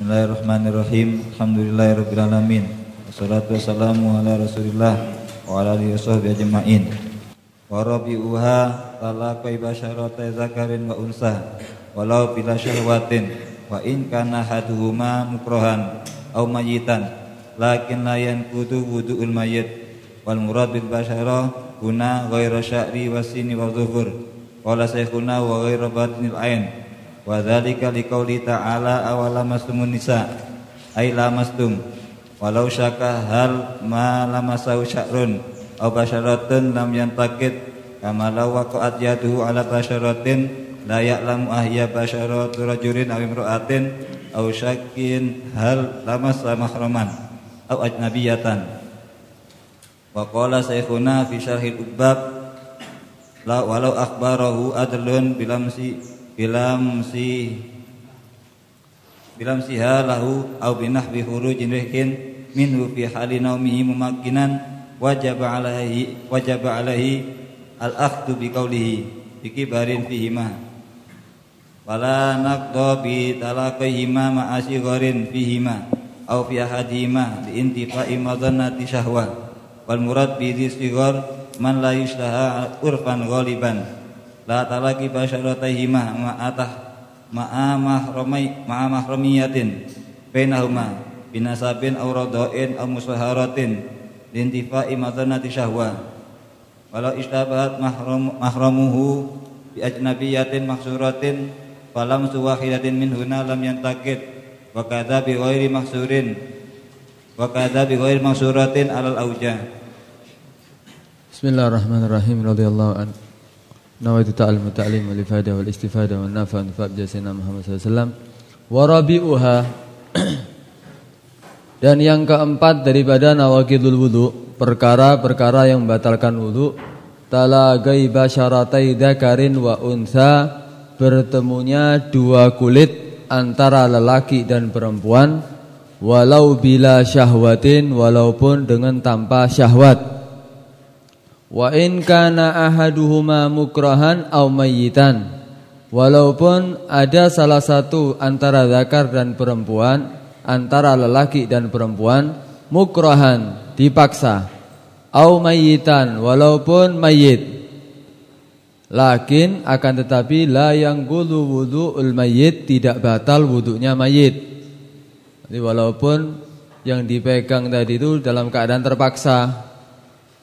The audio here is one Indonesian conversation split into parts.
Bismillahirrahmanirrahim. Alhamdulillahirabbil Wassalatu wassalamu ala Rasulillah wa ala alihi washabbihi ajmain. Wa rabi'uha talaqai basyarata zakarin wa unsa walau bila syahwatin wa in kana haduhuma mukrohan au mayitan lakin la yanqudu wudu'ul mayyit wal murad bil basyara guna ghairu sya'ri wasini wa dhuhur qala saykhuna wa ghairu batnil ain wa dzalika liqauli ta'ala awala mastumun nisa ay lamastum walau syaka hal ma lamasau sya'run aw basyaratun lam yantakid kama law waqa'at yaduhu ala basyaratin la ya'lamu ahya basyaratu rajulin aw imra'atin aw syakin hal lamasa mahraman aw ajnabiyatan. Wa qala saykhuna fi syarhil ubab la walau akhbarahu adlun bilamsi bilam si bilam siha lahu au binahwi khurujin rihin minhu fi hali naumihi mumakkinan wajib alaihi wajib alaihi al akhdhu bi qawlihi bi kibarin fihi ma wala naqda bi talaqihima ma asigharin fihi ma au fi ahadihima li intifa'i madannati syahwa wal murad bi sigar man la yuslaha urfan ghaliban la talaki basyaratayhima ma'atah ma'a mahramai ma'a mahramiyatin bainahuma binasabin aw radain aw musaharatin lintifa'i madanati syahwa. Walau istabahat mahram mahramuhu bi ajnabiyatin mahsuratin falam suwahidatin minhuna lam yantakid wa kadza bi ghairi mahsurin wa kadza bi ghairi mahsuratin alal auja Bismillahirrahmanirrahim radhiyallahu anhu Wal ifadah wal istifadah wal nafa' nafa' jasina Muhammad SAW Wa rabi'uha. Dan yang keempat daripada nawakidul wudu Perkara-perkara yang membatalkan wudu Talagai basyaratai dakarin wa unsa Bertemunya dua kulit antara lelaki dan perempuan Walau bila syahwatin walaupun dengan tanpa syahwat Wa in kana ahaduhuma mukrahan aw mayyitan. Walaupun ada salah satu antara zakar dan perempuan, antara lelaki dan perempuan mukrahan, dipaksa. Au mayyitan, walaupun mayit. Lakin akan tetapi la yang gulu wudu'ul mayit tidak batal wudunya mayit. Jadi walaupun yang dipegang tadi itu dalam keadaan terpaksa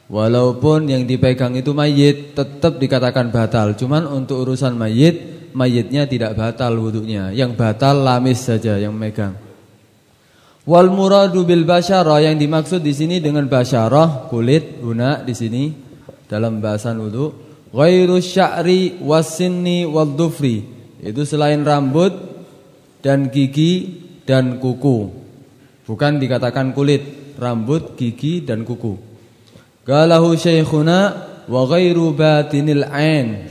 Walaupun yang dipegang itu mayit tetap dikatakan batal. Cuman untuk urusan mayit, mayitnya tidak batal wudhunya. Yang batal lamis saja yang megang. Wal muradu bil basyarah yang dimaksud di sini dengan basyarah kulit guna di sini dalam bahasan wudhu ghairu sya'ri wasinni wal dufri itu selain rambut dan gigi dan kuku bukan dikatakan kulit rambut gigi dan kuku Galahu syekhuna wa ghairu batinil ain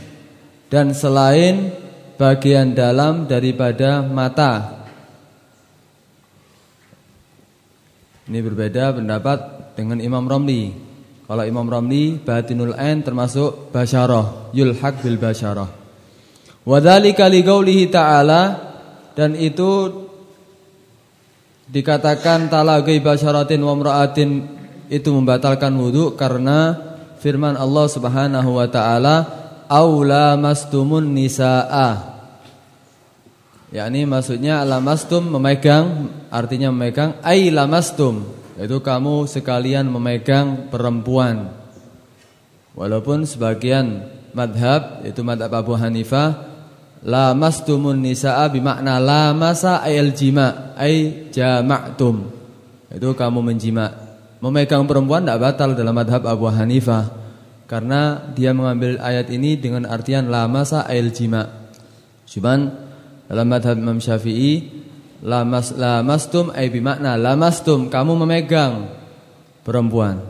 dan selain bagian dalam daripada mata. Ini berbeda pendapat dengan Imam Romli. Kalau Imam Romli batinul ain termasuk basyarah, yulhaq bil basyarah. Wa dzalika li ta'ala dan itu dikatakan talagai basyaratin wa mra'atin itu membatalkan wudhu karena firman Allah Subhanahu wa taala aula mastumun nisaa. Yakni maksudnya lamastum memegang artinya memegang ai lamastum. Itu kamu sekalian memegang perempuan. Walaupun sebagian madhab itu madhab Abu Hanifah lamastumun nisaa bermakna lamasa ayal jima ay jama'tum. Itu kamu menjima' memegang perempuan tidak batal dalam madhab Abu Hanifah karena dia mengambil ayat ini dengan artian la masa ail jima. Cuman dalam madhab Imam Syafi'i lamas lamastum ay bimakna lamastum kamu memegang perempuan.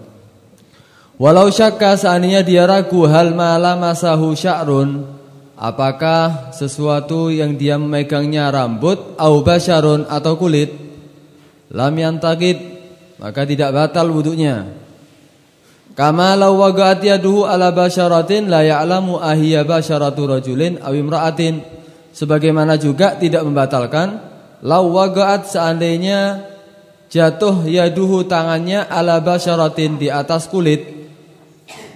Walau syakka seandainya dia ragu hal ma lamasahu sya'run apakah sesuatu yang dia memegangnya rambut au basyarun atau kulit lam yantakid maka tidak batal wuduknya. Kama law waqa'at yaduhu ala basyaratin la ya'lamu ahiya basyaratu rajulin aw imra'atin. Sebagaimana juga tidak membatalkan lau wagaat seandainya jatuh yaduhu tangannya ala basyaratin di atas kulit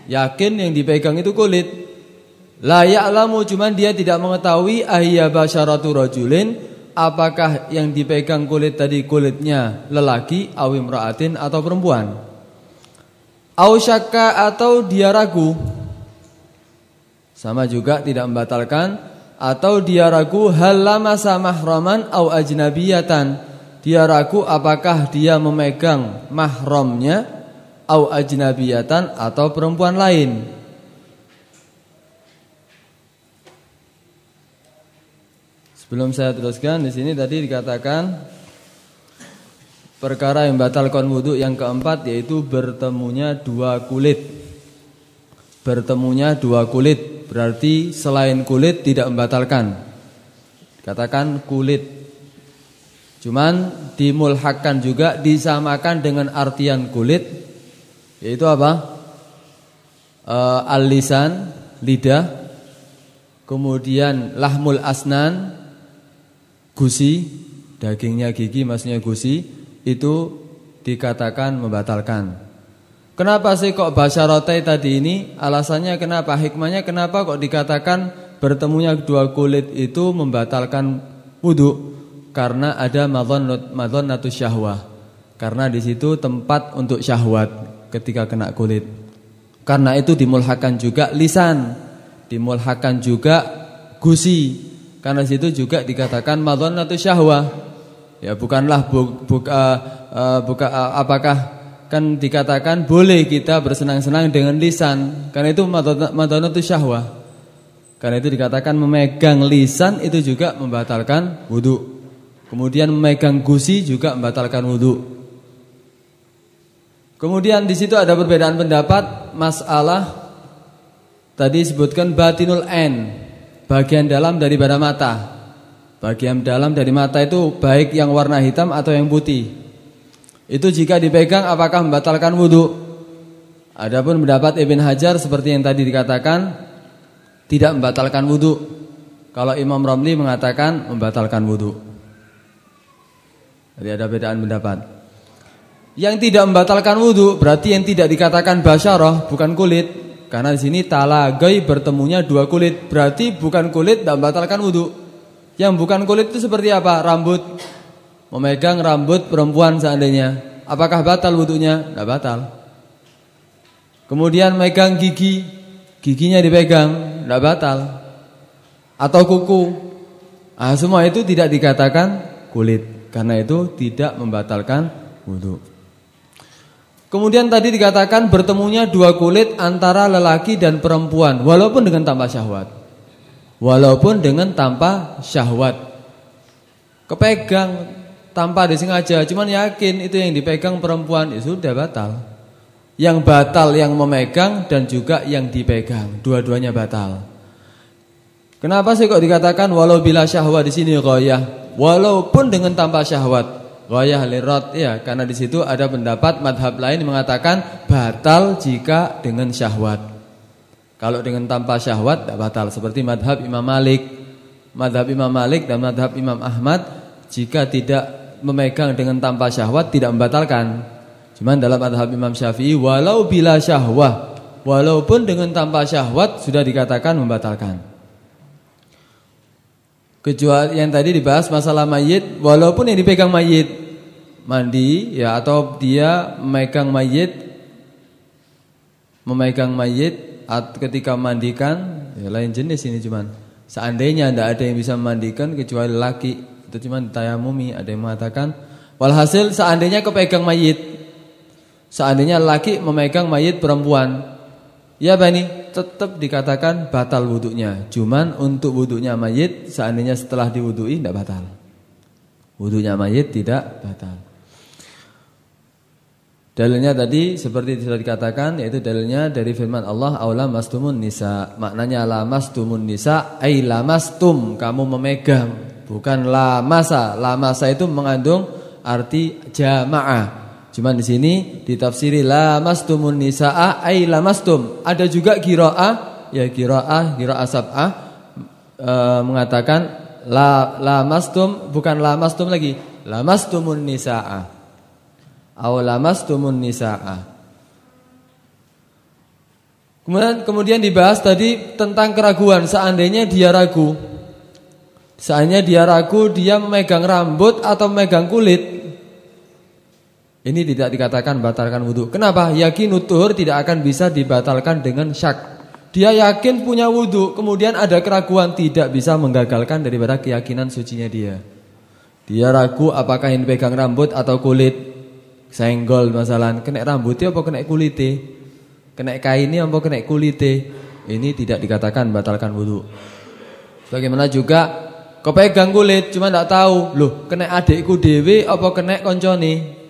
yakin yang dipegang itu kulit la ya'lamu cuman dia tidak mengetahui ahya basyaratu rajulin apakah yang dipegang kulit tadi kulitnya lelaki awim raatin atau perempuan au syakka atau dia ragu sama juga tidak membatalkan atau dia ragu hal lamasa mahraman au ajnabiyatan. Dia ragu apakah dia memegang mahramnya au ajnabiyatan atau perempuan lain. Sebelum saya teruskan di sini tadi dikatakan perkara yang batalkan wudhu yang keempat yaitu bertemunya dua kulit. Bertemunya dua kulit Berarti selain kulit tidak membatalkan. Katakan kulit. Cuman dimulhakkan juga disamakan dengan artian kulit yaitu apa? E, al-lisan, lidah. Kemudian lahmul asnan, gusi, dagingnya gigi maksudnya gusi itu dikatakan membatalkan. Kenapa sih kok basyarotai tadi ini? Alasannya kenapa? Hikmahnya kenapa kok dikatakan bertemunya dua kulit itu membatalkan wudhu? Karena ada madhon natu syahwah. Karena di situ tempat untuk syahwat ketika kena kulit. Karena itu dimulhakan juga lisan, dimulhakan juga gusi. Karena situ juga dikatakan natu syahwah. Ya bukanlah bu, buka, uh, buka uh, apakah kan dikatakan boleh kita bersenang-senang dengan lisan. Karena itu itu syahwah. Karena itu dikatakan memegang lisan itu juga membatalkan wudhu kemudian memegang gusi juga membatalkan wudhu kemudian di situ ada perbedaan pendapat masalah tadi sebutkan batinul n bagian dalam daripada mata bagian dalam dari mata itu baik yang warna hitam atau yang putih itu jika dipegang apakah membatalkan wudhu? Adapun mendapat Ibn Hajar seperti yang tadi dikatakan tidak membatalkan wudhu. Kalau Imam Romli mengatakan membatalkan wudhu. Jadi ada bedaan pendapat. Yang tidak membatalkan wudhu berarti yang tidak dikatakan basyarah bukan kulit. Karena di sini talagai bertemunya dua kulit berarti bukan kulit dan membatalkan wudhu. Yang bukan kulit itu seperti apa? Rambut, memegang rambut perempuan seandainya, apakah batal wudhunya? Tidak batal. Kemudian megang gigi, giginya dipegang, tidak batal. Atau kuku, ah, semua itu tidak dikatakan kulit, karena itu tidak membatalkan wudhu. Kemudian tadi dikatakan bertemunya dua kulit antara lelaki dan perempuan, walaupun dengan tanpa syahwat, walaupun dengan tanpa syahwat. Kepegang tanpa disengaja, cuman yakin itu yang dipegang perempuan itu ya sudah batal. Yang batal yang memegang dan juga yang dipegang, dua-duanya batal. Kenapa sih kok dikatakan walau bila syahwat di sini goyah, walaupun dengan tanpa syahwat. Goyah lirat ya, karena di situ ada pendapat madhab lain mengatakan batal jika dengan syahwat. Kalau dengan tanpa syahwat tidak batal seperti madhab Imam Malik. Madhab Imam Malik dan madhab Imam Ahmad jika tidak memegang dengan tanpa syahwat tidak membatalkan. Cuman dalam madhab Imam Syafi'i walau bila syahwah, walaupun dengan tanpa syahwat sudah dikatakan membatalkan. Kecuali yang tadi dibahas masalah mayit, walaupun yang dipegang mayit mandi ya atau dia memegang mayit memegang mayit ketika mandikan ya lain jenis ini cuman seandainya tidak ada yang bisa memandikan kecuali laki itu cuma tayamumi, ada yang mengatakan walhasil seandainya kepegang mayit. Seandainya laki memegang mayit perempuan, ya bani tetap dikatakan batal wudhunya. Cuman untuk wudhunya mayit seandainya setelah diwudhui tidak batal. Wudhunya mayit tidak batal. Dalilnya tadi seperti sudah dikatakan yaitu dalilnya dari firman Allah aula mastumun nisa. Maknanya la mastumun nisa ai lamastum kamu memegang bukan la masa. La masa itu mengandung arti jamaah. Cuman di sini ditafsiri la mastumun nisaa ai lamastum. Ada juga qiraah ya qiraah qiraah sab'ah e, mengatakan la lamastum bukan lamastum lagi, lamastumun nisaa. Aw lamastumun nisaa. Kemudian kemudian dibahas tadi tentang keraguan seandainya dia ragu. Seandainya dia ragu dia memegang rambut atau memegang kulit. Ini tidak dikatakan batalkan wudhu. Kenapa? Yakin tuhur tidak akan bisa dibatalkan dengan syak. Dia yakin punya wudhu, kemudian ada keraguan tidak bisa menggagalkan daripada keyakinan sucinya dia. Dia ragu apakah ini pegang rambut atau kulit. Senggol masalah, kena rambutnya apa kena kulitnya? Kena kainnya apa kena kulitnya? Ini tidak dikatakan batalkan wudhu. Bagaimana juga kau pegang kulit cuma tidak tahu, loh kena adikku dewi apa kena konconi?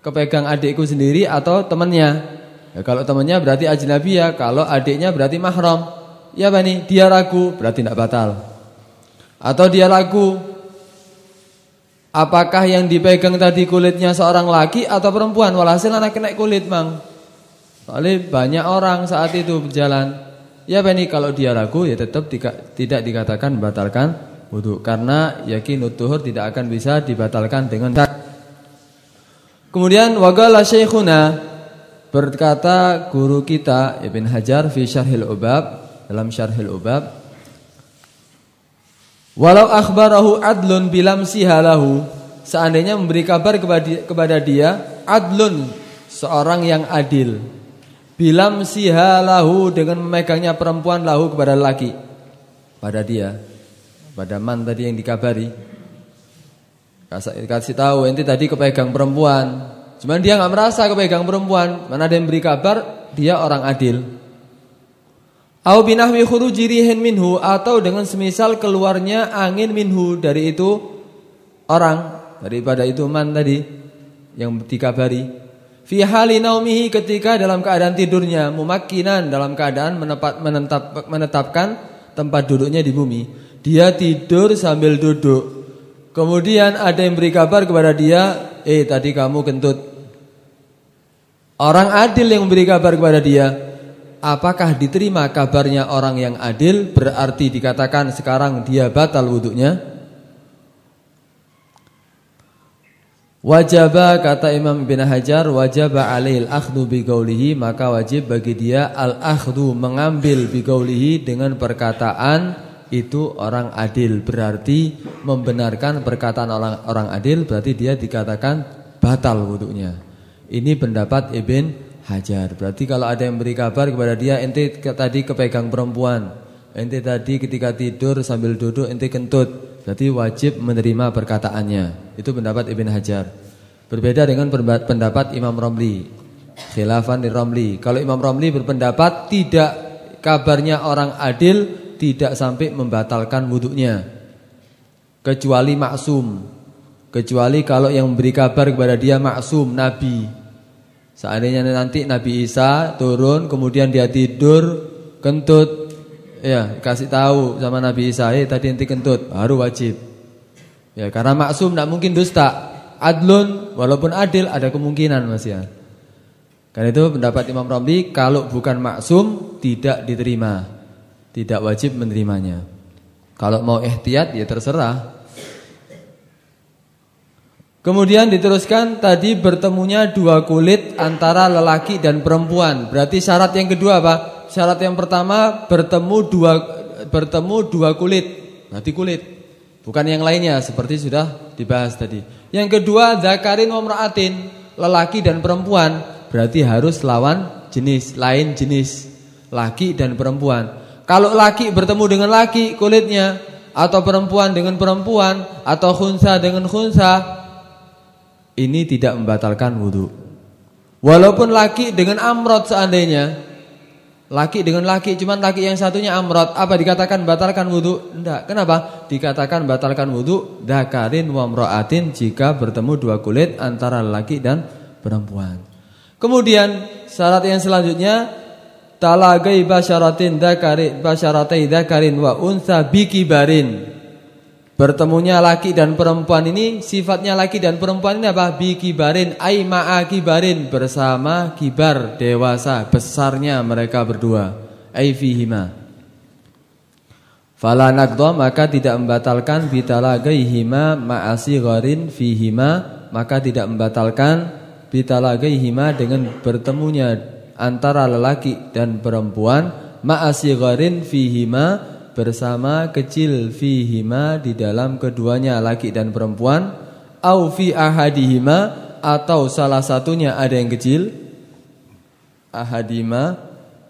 kepegang adikku sendiri atau temannya. Ya, kalau temannya berarti ajnabi ya, kalau adiknya berarti mahram. Ya bani, dia ragu berarti tidak batal. Atau dia ragu apakah yang dipegang tadi kulitnya seorang laki atau perempuan? Walhasil anak kena kulit, Mang. Soalnya banyak orang saat itu berjalan. Ya bani, kalau dia ragu ya tetap tidak dikatakan batalkan wudhu karena yakin tuhur tidak akan bisa dibatalkan dengan tak. Kemudian wagala syekhuna berkata guru kita Ibn Hajar fi Syarhil Ubab dalam Syarhil Ubab Walau akhbarahu adlun bilam sihalahu seandainya memberi kabar kepada, dia adlun seorang yang adil bilam sihalahu dengan memegangnya perempuan lahu kepada laki pada dia pada man tadi yang dikabari Kasih, tahu ente tadi kepegang perempuan. Cuman dia nggak merasa kepegang perempuan. Mana ada yang beri kabar dia orang adil. Au binahwi khuruji rihin minhu atau dengan semisal keluarnya angin minhu dari itu orang daripada itu man tadi yang dikabari. Fi hali naumihi ketika dalam keadaan tidurnya mumakkinan dalam keadaan menepat, menetap, menetapkan tempat duduknya di bumi. Dia tidur sambil duduk Kemudian ada yang beri kabar kepada dia, eh tadi kamu kentut. Orang adil yang memberi kabar kepada dia, apakah diterima kabarnya orang yang adil? Berarti dikatakan sekarang dia batal wuduknya. Wajaba kata Imam bin Hajar wajaba alail akhdu bi maka wajib bagi dia al akhdu mengambil bi dengan perkataan itu orang adil berarti membenarkan perkataan orang orang adil berarti dia dikatakan batal wudhunya. Ini pendapat Ibn Hajar. Berarti kalau ada yang beri kabar kepada dia ente tadi kepegang perempuan, ente tadi ketika tidur sambil duduk ente kentut, berarti wajib menerima perkataannya. Itu pendapat Ibn Hajar. Berbeda dengan pendapat Imam Romli. Khilafan di Romli. Kalau Imam Romli berpendapat tidak kabarnya orang adil tidak sampai membatalkan wudhunya kecuali maksum kecuali kalau yang memberi kabar kepada dia maksum nabi seandainya nanti Nabi Isa turun kemudian dia tidur kentut ya kasih tahu sama Nabi Isa eh tadi nanti kentut baru wajib ya karena maksum tidak mungkin dusta adlun walaupun adil ada kemungkinan mas ya karena itu pendapat Imam Ramli kalau bukan maksum tidak diterima tidak wajib menerimanya. Kalau mau ihtiyat ya terserah. Kemudian diteruskan tadi bertemunya dua kulit antara lelaki dan perempuan. Berarti syarat yang kedua apa? Syarat yang pertama bertemu dua bertemu dua kulit. Berarti kulit. Bukan yang lainnya seperti sudah dibahas tadi. Yang kedua zakarin wa lelaki dan perempuan. Berarti harus lawan jenis, lain jenis. Laki dan perempuan. Kalau laki bertemu dengan laki kulitnya atau perempuan dengan perempuan atau khunsa dengan khunsa ini tidak membatalkan wudhu. Walaupun laki dengan amrot seandainya laki dengan laki cuman laki yang satunya amrot apa dikatakan batalkan wudhu? Tidak. Kenapa? Dikatakan batalkan wudhu dakarin wa mra'atin jika bertemu dua kulit antara laki dan perempuan. Kemudian syarat yang selanjutnya talagai basyaratin dakari basyaratai dakarin wa unsa bikibarin bertemunya laki dan perempuan ini sifatnya laki dan perempuan ini apa? Bikibarin ai ma'a kibarin bersama kibar dewasa besarnya mereka berdua. Ai fihima. Fala naqdha maka tidak membatalkan bitalagaihima ma'asi gharin fihima maka tidak membatalkan bitalagaihima dengan bertemunya antara lelaki dan perempuan ma'asi gharin fihima bersama kecil fihima di dalam keduanya laki dan perempuan au fi ahadihima atau salah satunya ada yang kecil ahadima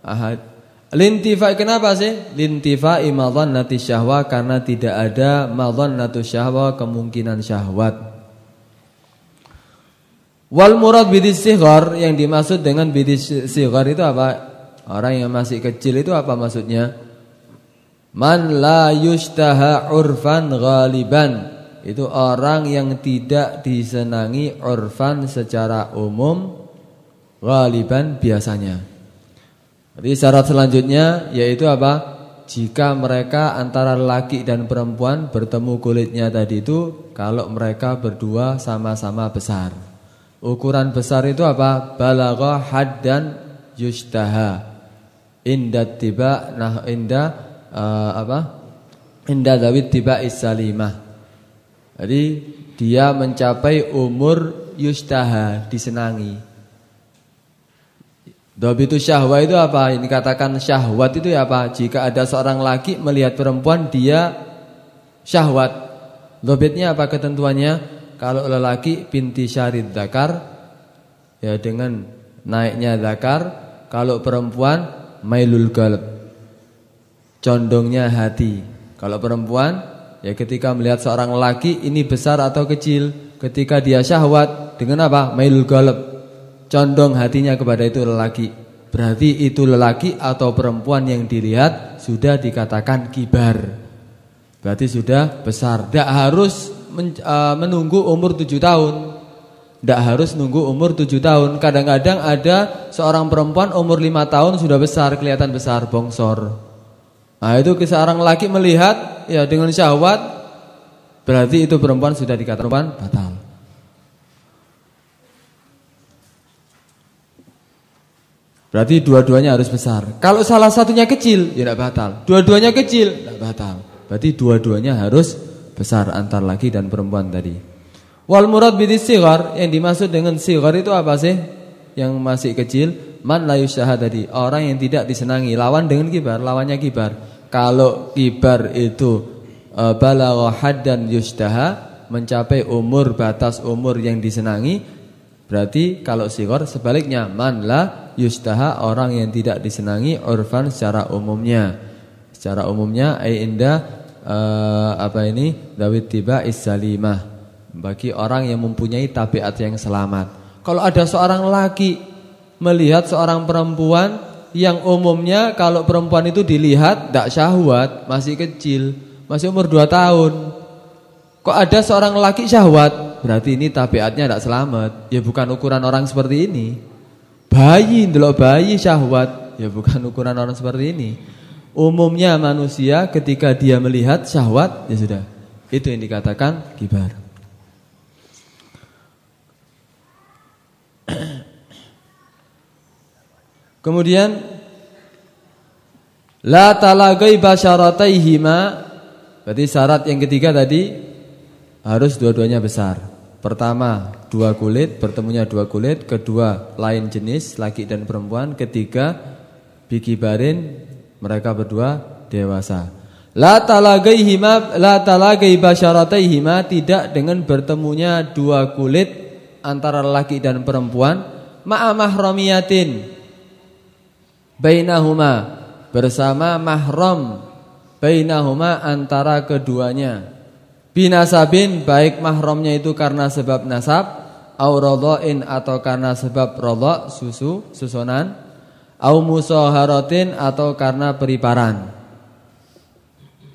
ahad Lintifa kenapa sih? Lintifa nati syahwa karena tidak ada natu syahwa kemungkinan syahwat. Wal murad bidis sighar yang dimaksud dengan bidis sighar itu apa? Orang yang masih kecil itu apa maksudnya? Man la yustaha urfan ghaliban. Itu orang yang tidak disenangi urfan secara umum ghaliban biasanya. Jadi syarat selanjutnya yaitu apa? Jika mereka antara laki dan perempuan bertemu kulitnya tadi itu kalau mereka berdua sama-sama besar. Ukuran besar itu apa? Balagha haddan yustaha. Inda tiba nah inda uh, apa? Inda dawid tiba isalimah. Jadi dia mencapai umur yustaha disenangi. Dobitu syahwa itu apa? Ini katakan syahwat itu ya apa? Jika ada seorang laki melihat perempuan dia syahwat. Dobitnya apa ketentuannya? Kalau lelaki binti syarid zakar ya dengan naiknya zakar, kalau perempuan mailul galb. Condongnya hati. Kalau perempuan ya ketika melihat seorang laki ini besar atau kecil, ketika dia syahwat dengan apa? Mailul galb condong hatinya kepada itu lelaki. Berarti itu lelaki atau perempuan yang dilihat sudah dikatakan kibar. Berarti sudah besar. Tidak harus uh, menunggu umur tujuh tahun. Tidak harus nunggu umur tujuh tahun. Kadang-kadang ada seorang perempuan umur lima tahun sudah besar, kelihatan besar, bongsor. Nah itu seorang laki melihat ya dengan syahwat, berarti itu perempuan sudah dikatakan batal. Berarti dua-duanya harus besar. Kalau salah satunya kecil, ya tidak batal. Dua-duanya kecil, tidak batal. Berarti dua-duanya harus besar antar laki dan perempuan tadi. Wal murad bidis sigar, yang dimaksud dengan sigar itu apa sih? Yang masih kecil, man la tadi. Orang yang tidak disenangi, lawan dengan kibar, lawannya kibar. Kalau kibar itu e, balagha haddan yustaha, mencapai umur batas umur yang disenangi, berarti kalau sigar sebaliknya man la yustaha orang yang tidak disenangi urfan secara umumnya. Secara umumnya ai indah uh, apa ini dawit tiba isalimah bagi orang yang mempunyai tabiat yang selamat. Kalau ada seorang laki melihat seorang perempuan yang umumnya kalau perempuan itu dilihat tidak syahwat, masih kecil, masih umur 2 tahun. Kok ada seorang laki syahwat, berarti ini tabiatnya tidak selamat. Ya bukan ukuran orang seperti ini. Bayi, ndelok bayi syahwat, ya bukan ukuran orang seperti ini. Umumnya manusia ketika dia melihat syahwat, ya sudah. Itu yang dikatakan kibar. Kemudian la talagai basyarataihima berarti syarat yang ketiga tadi harus dua-duanya besar. Pertama, dua kulit, bertemunya dua kulit. Kedua, lain jenis, laki dan perempuan. Ketiga, bikibarin, mereka berdua dewasa. La talagaihima la talagai basyarataihima tidak dengan bertemunya dua kulit antara laki dan perempuan ma'a mahramiyatin bainahuma bersama mahram bainahuma antara keduanya Binasabin baik mahramnya itu karena sebab nasab au radhain atau karena sebab radha susu susunan au musaharatin atau karena periparan.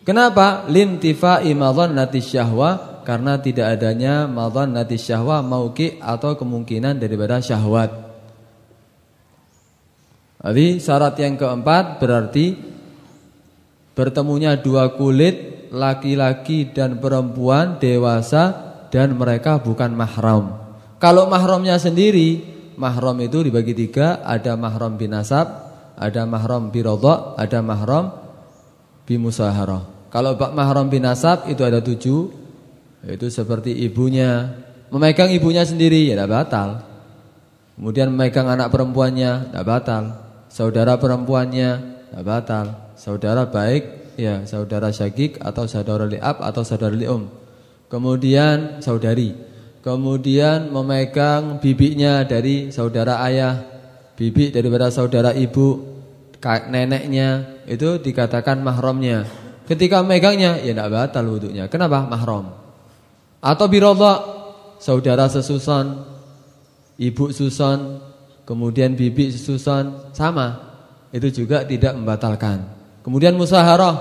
Kenapa? Lintifa nati syahwa karena tidak adanya nati syahwa mauki atau kemungkinan daripada syahwat. Jadi syarat yang keempat berarti bertemunya dua kulit laki-laki dan perempuan dewasa dan mereka bukan mahram. Kalau mahramnya sendiri, mahram itu dibagi tiga, ada mahram binasab, ada mahram birodha, ada mahram bimusaharah. Kalau bak mahram binasab itu ada tujuh, itu seperti ibunya memegang ibunya sendiri ya tidak batal. Kemudian memegang anak perempuannya tidak batal. Saudara perempuannya tidak batal. Saudara baik ya saudara syakik atau saudara liab atau saudara lium. Kemudian saudari. Kemudian memegang bibinya dari saudara ayah, bibi daripada saudara ibu, neneknya itu dikatakan mahramnya. Ketika memegangnya ya tidak batal wudhunya. Kenapa? Mahram. Atau birodha saudara sesuson, ibu suson, kemudian bibi suson sama. Itu juga tidak membatalkan. Kemudian musaharah.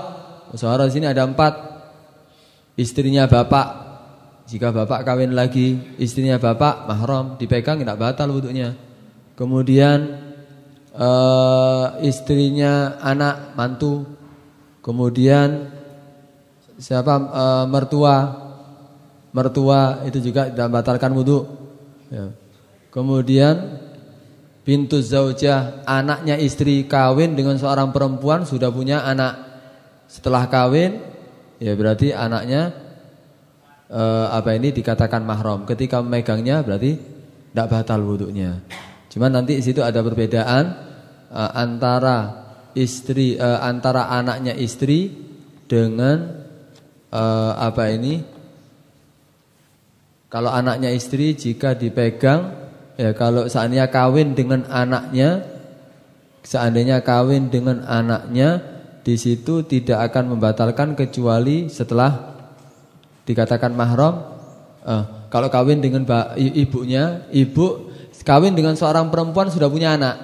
Musaharah sini ada empat. Istrinya bapak. Jika bapak kawin lagi, istrinya bapak mahram dipegang tidak batal wudhunya. Kemudian uh, istrinya anak mantu. Kemudian siapa uh, mertua mertua itu juga tidak membatalkan wudhu. Ya. Kemudian pintu zaujah anaknya istri kawin dengan seorang perempuan sudah punya anak. Setelah kawin ya berarti anaknya eh, apa ini dikatakan mahram. Ketika memegangnya berarti tidak batal wudhunya. Cuman nanti di situ ada perbedaan eh, antara istri eh, antara anaknya istri dengan eh, apa ini kalau anaknya istri jika dipegang ya kalau seandainya kawin dengan anaknya seandainya kawin dengan anaknya di situ tidak akan membatalkan kecuali setelah dikatakan mahram. Eh, kalau kawin dengan ibunya, ibu kawin dengan seorang perempuan sudah punya anak.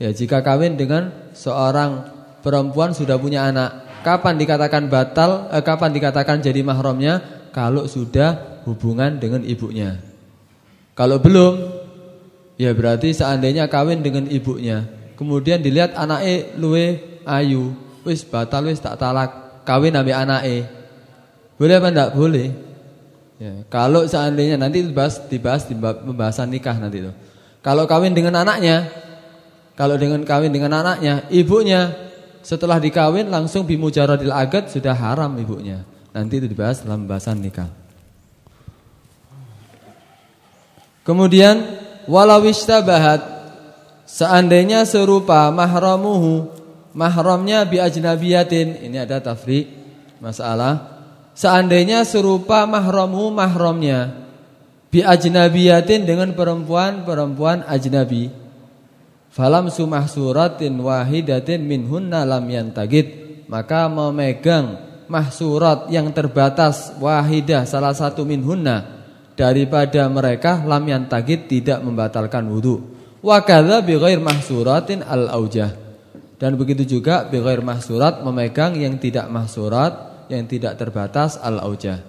Ya, jika kawin dengan seorang perempuan sudah punya anak, kapan dikatakan batal? Eh, kapan dikatakan jadi mahramnya? kalau sudah hubungan dengan ibunya. Kalau belum, ya berarti seandainya kawin dengan ibunya, kemudian dilihat anaknya luwe ayu, wis batal wis tak talak, kawin ambil anaknya. Boleh apa enggak? Boleh. Ya, kalau seandainya nanti dibahas dibahas di pembahasan nikah nanti itu. Kalau kawin dengan anaknya, kalau dengan kawin dengan anaknya, ibunya setelah dikawin langsung bimujaradil agad sudah haram ibunya. Nanti itu dibahas dalam pembahasan nikah. Kemudian walau istabahat seandainya serupa mahramuhu mahramnya bi ajnabiyatin ini ada tafriq masalah seandainya serupa mahramu mahramnya bi ajnabiyatin dengan perempuan-perempuan ajnabi falam sumahsuratin wahidatin minhunna lam yantagid maka memegang mahsurat yang terbatas wahidah salah satu minhunna daripada mereka lam yantagid tidak membatalkan wudu. Wa kadza bi ghair mahsuratin al aujah. Dan begitu juga bi ghair mahsurat memegang yang tidak mahsurat, yang tidak terbatas al aujah.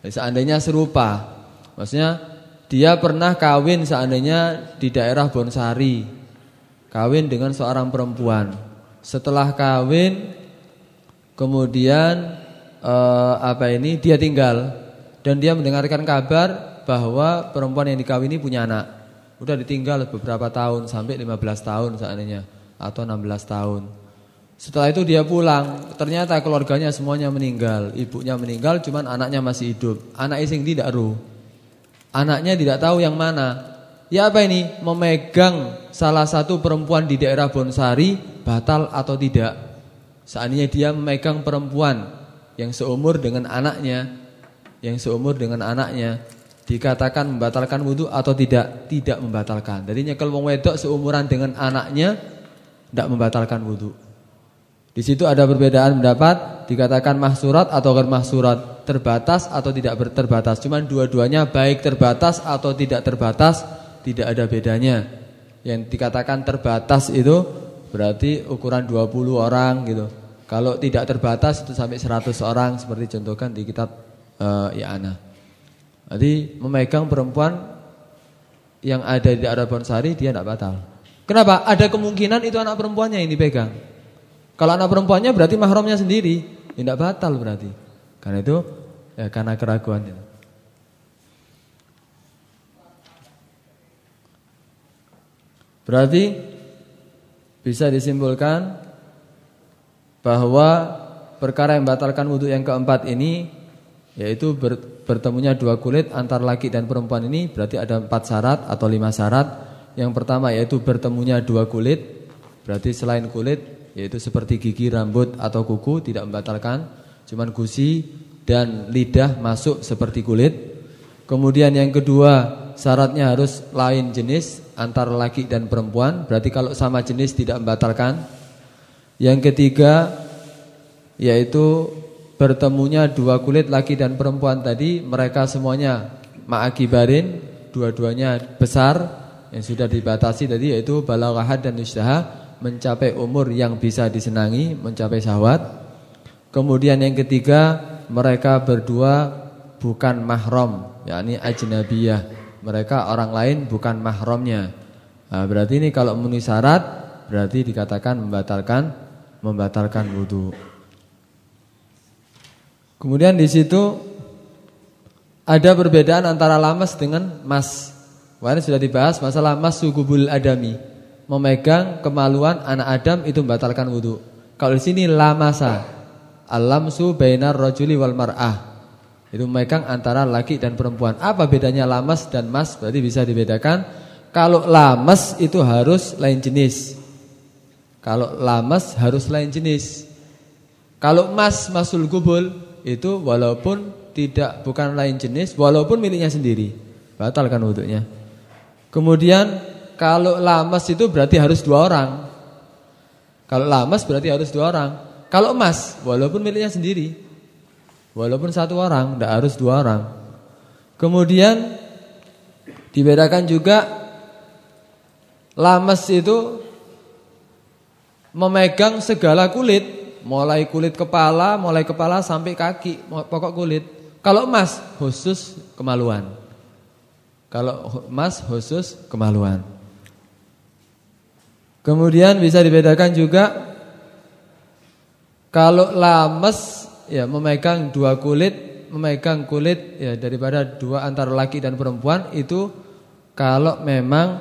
Seandainya serupa, maksudnya dia pernah kawin seandainya di daerah Bonsari. Kawin dengan seorang perempuan. Setelah kawin Kemudian uh, apa ini dia tinggal dan dia mendengarkan kabar bahwa perempuan yang dikawini punya anak. Udah ditinggal beberapa tahun sampai 15 tahun seandainya atau 16 tahun. Setelah itu dia pulang, ternyata keluarganya semuanya meninggal. Ibunya meninggal, cuman anaknya masih hidup. Anak ising tidak ruh. Anaknya tidak tahu yang mana. Ya apa ini? Memegang salah satu perempuan di daerah Bonsari batal atau tidak? Seandainya dia memegang perempuan yang seumur dengan anaknya, yang seumur dengan anaknya, dikatakan membatalkan wudhu atau tidak? Tidak membatalkan. Jadinya kalau wong wedok seumuran dengan anaknya, tidak membatalkan wudhu. Di situ ada perbedaan pendapat, dikatakan mahsurat atau ger mahsurat, terbatas atau tidak terbatas. Cuman dua-duanya baik terbatas atau tidak terbatas, tidak ada bedanya. Yang dikatakan terbatas itu Berarti ukuran 20 orang gitu. Kalau tidak terbatas itu sampai 100 orang seperti contohkan di kitab uh, I'ana. Jadi memegang perempuan yang ada di Arab Bonsari dia tidak batal. Kenapa? Ada kemungkinan itu anak perempuannya yang dipegang. Kalau anak perempuannya berarti mahramnya sendiri, tidak batal berarti. Karena itu ya karena keraguan itu. Berarti bisa disimpulkan bahwa perkara yang membatalkan wudhu yang keempat ini yaitu ber, bertemunya dua kulit antar laki dan perempuan ini berarti ada empat syarat atau lima syarat. Yang pertama yaitu bertemunya dua kulit, berarti selain kulit yaitu seperti gigi, rambut atau kuku tidak membatalkan, cuman gusi dan lidah masuk seperti kulit. Kemudian yang kedua syaratnya harus lain jenis antara laki dan perempuan, berarti kalau sama jenis tidak membatalkan. Yang ketiga yaitu bertemunya dua kulit laki dan perempuan tadi mereka semuanya ma'akibarin dua-duanya besar yang sudah dibatasi tadi yaitu balaghahat dan isytaha mencapai umur yang bisa disenangi mencapai syahwat. Kemudian yang ketiga mereka berdua bukan mahram yakni ajnabiyah. Mereka orang lain bukan mahramnya. Nah, berarti ini kalau memenuhi syarat berarti dikatakan membatalkan membatalkan wudhu Kemudian di situ ada perbedaan antara lamas dengan mas. Kemarin sudah dibahas masalah mas sugubul adami. Memegang kemaluan anak Adam itu membatalkan wudhu. Kalau di sini lamasa. Alamsu bainar rojuli wal mar'ah. Itu memegang antara laki dan perempuan. Apa bedanya lamas dan mas? Berarti bisa dibedakan. Kalau lamas itu harus lain jenis. Kalau lamas harus lain jenis. Kalau mas masul gubul itu walaupun tidak bukan lain jenis, walaupun miliknya sendiri, batalkan wudhunya. Kemudian kalau lamas itu berarti harus dua orang. Kalau lamas berarti harus dua orang. Kalau emas, walaupun miliknya sendiri, walaupun satu orang, tidak harus dua orang. Kemudian dibedakan juga lamas itu memegang segala kulit mulai kulit kepala, mulai kepala sampai kaki, pokok kulit. Kalau emas khusus kemaluan. Kalau emas khusus kemaluan. Kemudian bisa dibedakan juga kalau lames ya memegang dua kulit, memegang kulit ya daripada dua antara laki dan perempuan itu kalau memang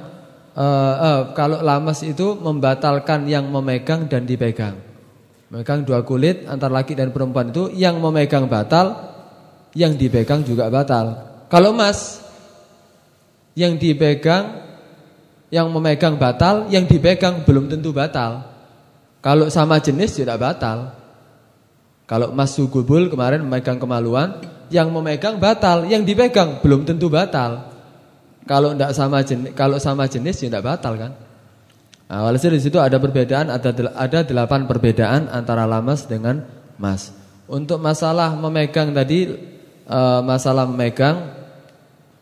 uh, uh, kalau lames itu membatalkan yang memegang dan dipegang. Memegang dua kulit antara laki dan perempuan itu yang memegang batal, yang dipegang juga batal. Kalau emas yang dipegang yang memegang batal, yang dipegang belum tentu batal. Kalau sama jenis tidak batal. Kalau emas sugubul kemarin memegang kemaluan, yang memegang batal, yang dipegang belum tentu batal. Kalau tidak sama jenis, kalau sama jenis ya tidak batal kan? Nah, walhasil di situ ada perbedaan ada ada delapan perbedaan antara lamas dengan mas. Untuk masalah memegang tadi e, masalah memegang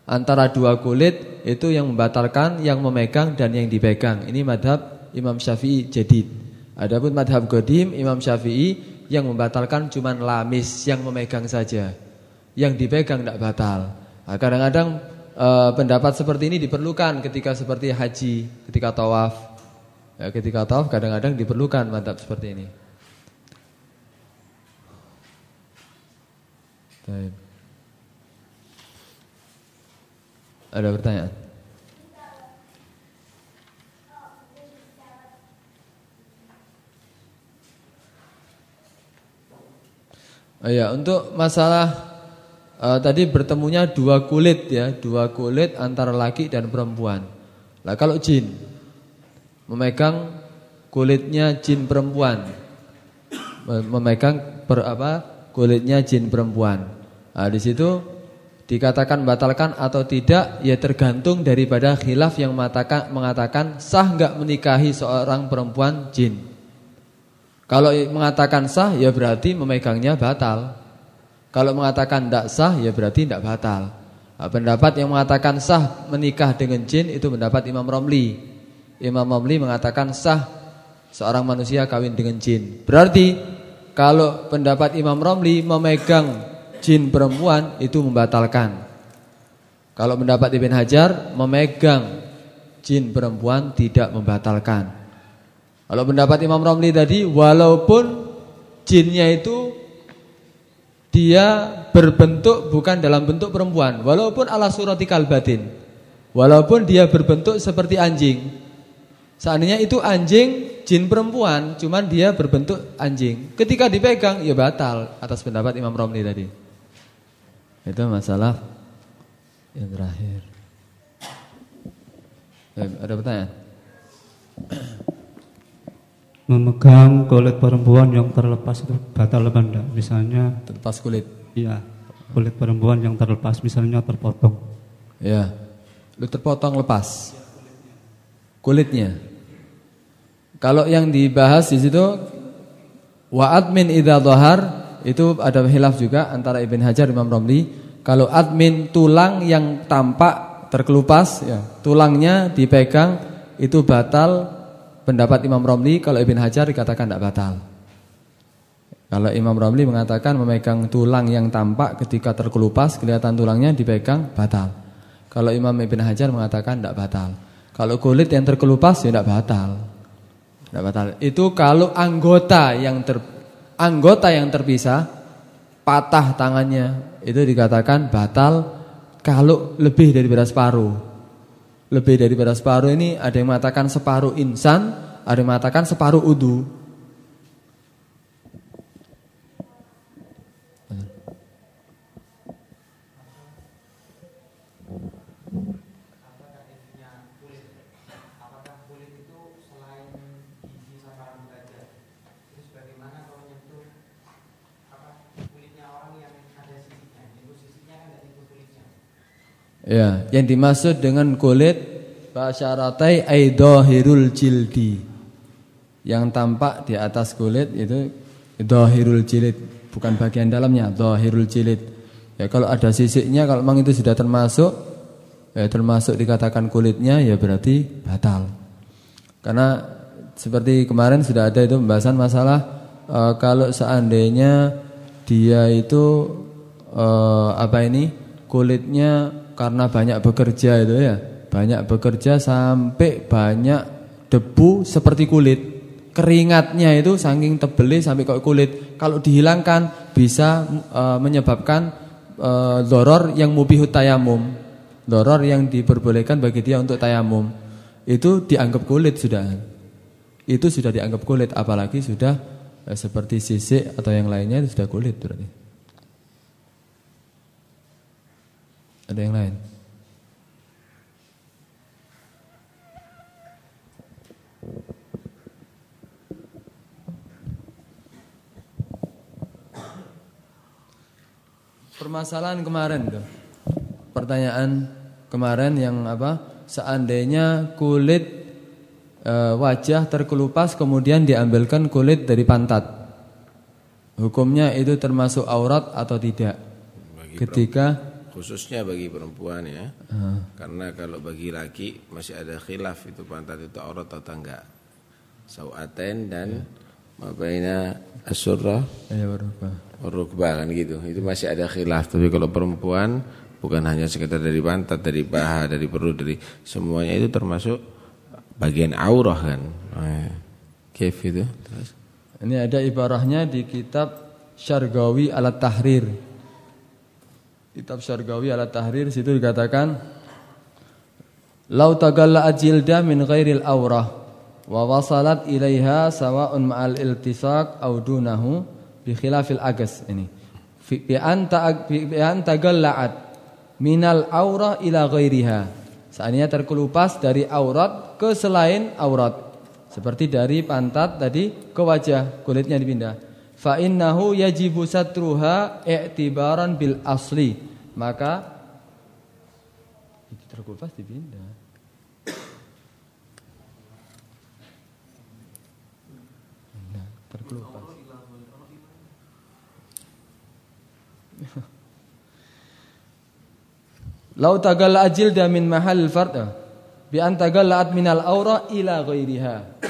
antara dua kulit itu yang membatalkan yang memegang dan yang dipegang. Ini madhab Imam Syafi'i jadid. Adapun madhab Qadim Imam Syafi'i yang membatalkan cuma lamis yang memegang saja. Yang dipegang tidak batal. Nah, kadang-kadang e, pendapat seperti ini diperlukan ketika seperti haji, ketika tawaf. Ya, ketika tawaf kadang-kadang diperlukan mantap seperti ini. Baik. Ada pertanyaan? Oh ya, untuk masalah uh, tadi bertemunya dua kulit ya, dua kulit antara laki dan perempuan. Lah kalau jin, memegang kulitnya jin perempuan. Memegang per, apa? kulitnya jin perempuan. Nah, di situ dikatakan batalkan atau tidak ya tergantung daripada khilaf yang mengatakan mengatakan sah enggak menikahi seorang perempuan jin. Kalau mengatakan sah ya berarti memegangnya batal. Kalau mengatakan tidak sah ya berarti tidak batal. Nah, pendapat yang mengatakan sah menikah dengan jin itu pendapat Imam Romli. Imam Mamli mengatakan sah seorang manusia kawin dengan jin. Berarti kalau pendapat Imam Romli memegang jin perempuan itu membatalkan. Kalau pendapat Ibn Hajar memegang jin perempuan tidak membatalkan. Kalau pendapat Imam Romli tadi walaupun jinnya itu dia berbentuk bukan dalam bentuk perempuan, walaupun ala suratikal batin. Walaupun dia berbentuk seperti anjing, Seandainya itu anjing jin perempuan, cuman dia berbentuk anjing. Ketika dipegang ya batal atas pendapat Imam Romli tadi. Itu masalah yang terakhir. Ada pertanyaan? Memegang kulit perempuan yang terlepas itu batal apa enggak? Misalnya terlepas kulit. Iya, kulit perempuan yang terlepas misalnya terpotong. Ya. Lu terpotong lepas. Kulitnya. Kalau yang dibahas di situ wa admin idza dhahar itu ada hilaf juga antara Ibn Hajar dan Imam Romli. Kalau admin tulang yang tampak terkelupas ya, tulangnya dipegang itu batal pendapat Imam Romli kalau Ibn Hajar dikatakan tidak batal. Kalau Imam Romli mengatakan memegang tulang yang tampak ketika terkelupas kelihatan tulangnya dipegang batal. Kalau Imam Ibn Hajar mengatakan tidak batal. Kalau kulit yang terkelupas ya tidak batal. Tidak batal. Itu kalau anggota yang ter anggota yang terpisah patah tangannya itu dikatakan batal kalau lebih dari daripada separuh. Lebih dari daripada separuh ini ada yang mengatakan separuh insan, ada yang mengatakan separuh udu. Ya, yang dimaksud dengan kulit basyaratai aidahirul jildi. Yang tampak di atas kulit itu dhahirul jilid, bukan bagian dalamnya, dhahirul jilid. Ya kalau ada sisiknya kalau memang itu sudah termasuk ya termasuk dikatakan kulitnya ya berarti batal. Karena seperti kemarin sudah ada itu pembahasan masalah e, kalau seandainya dia itu e, apa ini kulitnya karena banyak bekerja itu ya, banyak bekerja sampai banyak debu seperti kulit. Keringatnya itu saking tebeli sampai ke kulit. Kalau dihilangkan bisa e, menyebabkan e, doror yang mubihut tayamum. Doror yang diperbolehkan bagi dia untuk tayamum. Itu dianggap kulit sudah. Itu sudah dianggap kulit apalagi sudah e, seperti sisik atau yang lainnya itu sudah kulit berarti. Ada yang lain? Permasalahan kemarin tuh. Pertanyaan kemarin yang apa? Seandainya kulit e, wajah terkelupas kemudian diambilkan kulit dari pantat. Hukumnya itu termasuk aurat atau tidak? Bagi Ketika khususnya bagi perempuan ya. Uh. Karena kalau bagi laki masih ada khilaf itu pantat itu aurat atau enggak. Sawaten dan mabaina asurra ya rukbah kan gitu. Itu masih ada khilaf. Tapi kalau perempuan bukan hanya sekedar dari pantat, dari paha, dari perut, dari semuanya itu termasuk bagian aurah kan. Nah, kif itu. Terus. Ini ada ibarahnya di kitab Syargawi alat Tahrir kitab Syargawi ala Tahrir situ dikatakan Lau tagalla ajilda min ghairil awrah wa wasalat ilaiha sawa'un ma'al iltisaq aw dunahu bi khilafil agas. Ini. Bi anta bi anta galla'at minal aurah ila ghairiha. Seandainya terkelupas dari aurat ke selain aurat. Seperti dari pantat tadi ke wajah kulitnya dipindah fa innahu yajibu satruha i'tibaran bil asli maka itu terkulpas dipindah. Nah. Lau tagalla ajilda min mahal fard bi an tagallaat min al aura ila ghairiha.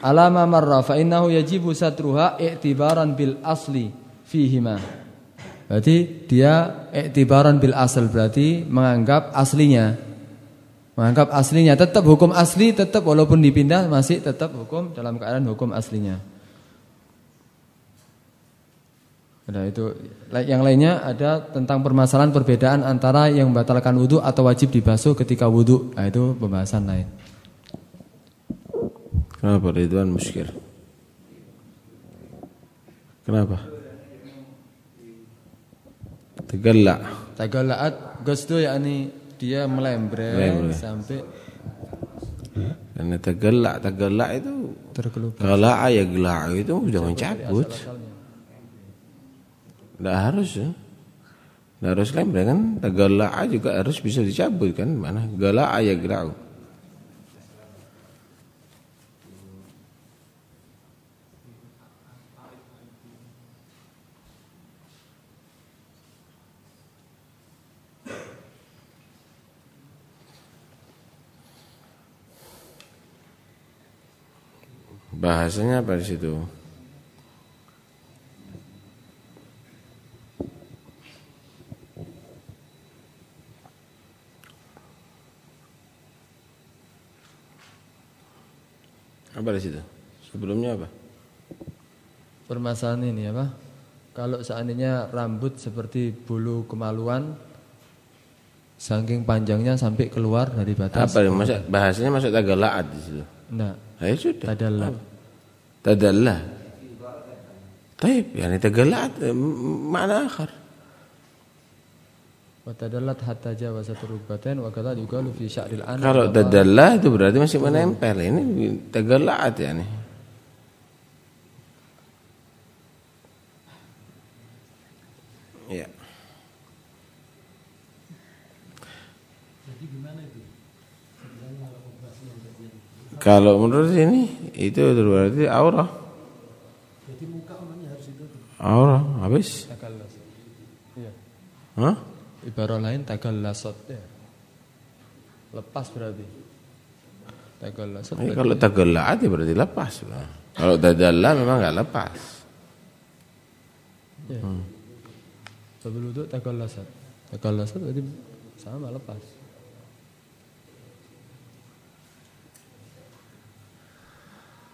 Alama marra fa innahu yajibu satruha i'tibaran bil asli fihima. Berarti dia iktibaran bil asal berarti menganggap aslinya. Menganggap aslinya tetap hukum asli tetap walaupun dipindah masih tetap hukum dalam keadaan hukum aslinya. Ada itu yang lainnya ada tentang permasalahan perbedaan antara yang membatalkan wudhu atau wajib dibasuh ketika wudhu. Nah, itu pembahasan lain. Kenapa Ridwan muskil? Kenapa? Tegallak. Tagalaat gosdo yakni dia melembreng Melembreng. sampai Karena tegallak, tegallak itu terkelupas. Galak ya gelak itu jangan cabut. Tidak harus ya. Tidak harus lembreng kan. Tegallak juga harus bisa dicabut kan. Mana galak ya gelak. Bahasanya apa di situ? Apa di situ? Sebelumnya apa? Permasalahan ini apa? Kalau seandainya rambut seperti bulu kemaluan saking panjangnya sampai keluar dari batas. Apa masuk bahasanya masuk tagalaat di situ. Nah, Ayo sudah. tadallat. Tagalaat eh, m- makna akhar. Wa tadallat hatta jawazat rukbatain wa kadza yuqalu fi sya'ril an. Kalau tadallah itu berarti masih menempel. Ini tagalaat yani. Iya. Kalau menurut ini itu berarti aura. Aura habis. tagallas. Iya. Hah? Ibarat lain tagallasat ya. Lepas berarti. Tagallasat. Ini kalau ya berarti lepas. Kalau tadallah memang enggak lepas. Ya. Sebelum itu tagallasat. Tagallasat berarti sama lepas.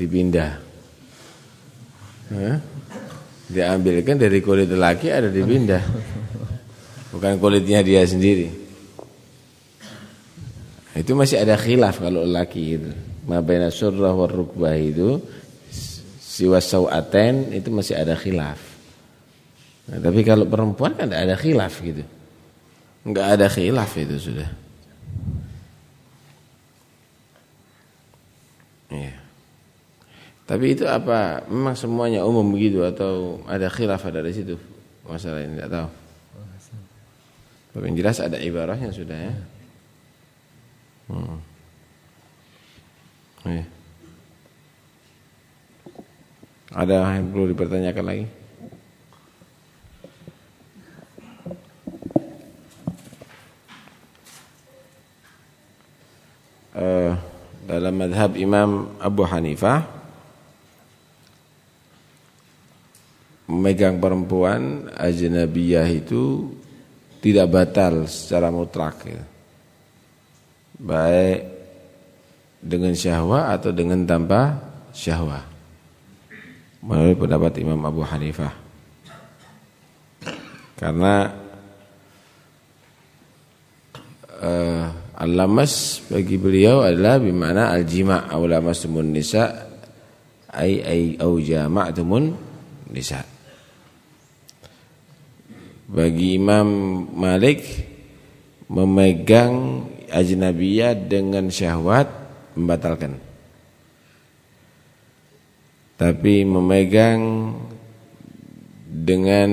dipindah. Hah? Diambilkan dari kulit lelaki ada dipindah, bukan kulitnya dia sendiri. Itu masih ada khilaf kalau lelaki itu. Mabaina surrah war rukbah itu siwa sawaten itu masih ada khilaf. Nah, tapi kalau perempuan kan tidak ada khilaf gitu. Enggak ada khilaf itu sudah. Tapi itu apa? Memang semuanya umum begitu atau ada khilaf ada di situ? Masalah ini tidak tahu. Tapi yang jelas ada ibarahnya sudah ya. Hmm. Iya. Ada yang perlu dipertanyakan lagi? Eh, dalam madhab Imam Abu Hanifah memegang perempuan ajnabiyah itu tidak batal secara mutlak ya. baik dengan syahwat atau dengan tanpa syahwat menurut pendapat Imam Abu Hanifah. Karena uh, al-lamas bagi beliau adalah bimana al-jima' aw lamastumun nisa ay ay au jama'tumun nisa bagi Imam Malik memegang ajnabiyah dengan syahwat membatalkan. Tapi memegang dengan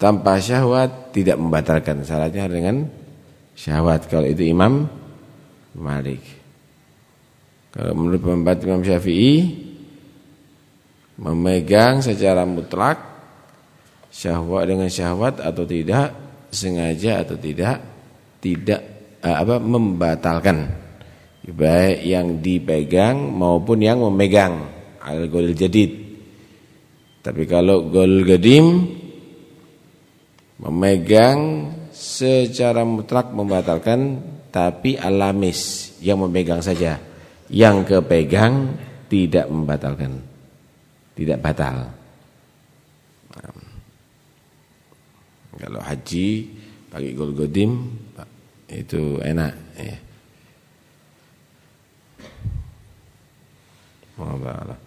tanpa syahwat tidak membatalkan. Syaratnya dengan syahwat kalau itu Imam Malik. Kalau menurut pendapat Imam Syafi'i memegang secara mutlak syahwat dengan syahwat atau tidak sengaja atau tidak tidak eh, apa membatalkan. Baik yang dipegang maupun yang memegang. Al golil jadid. Tapi kalau golil gadim memegang secara mutlak membatalkan tapi alamis yang memegang saja. Yang kepegang tidak membatalkan. Tidak batal kalau haji pakai gol godim itu enak ya. Allah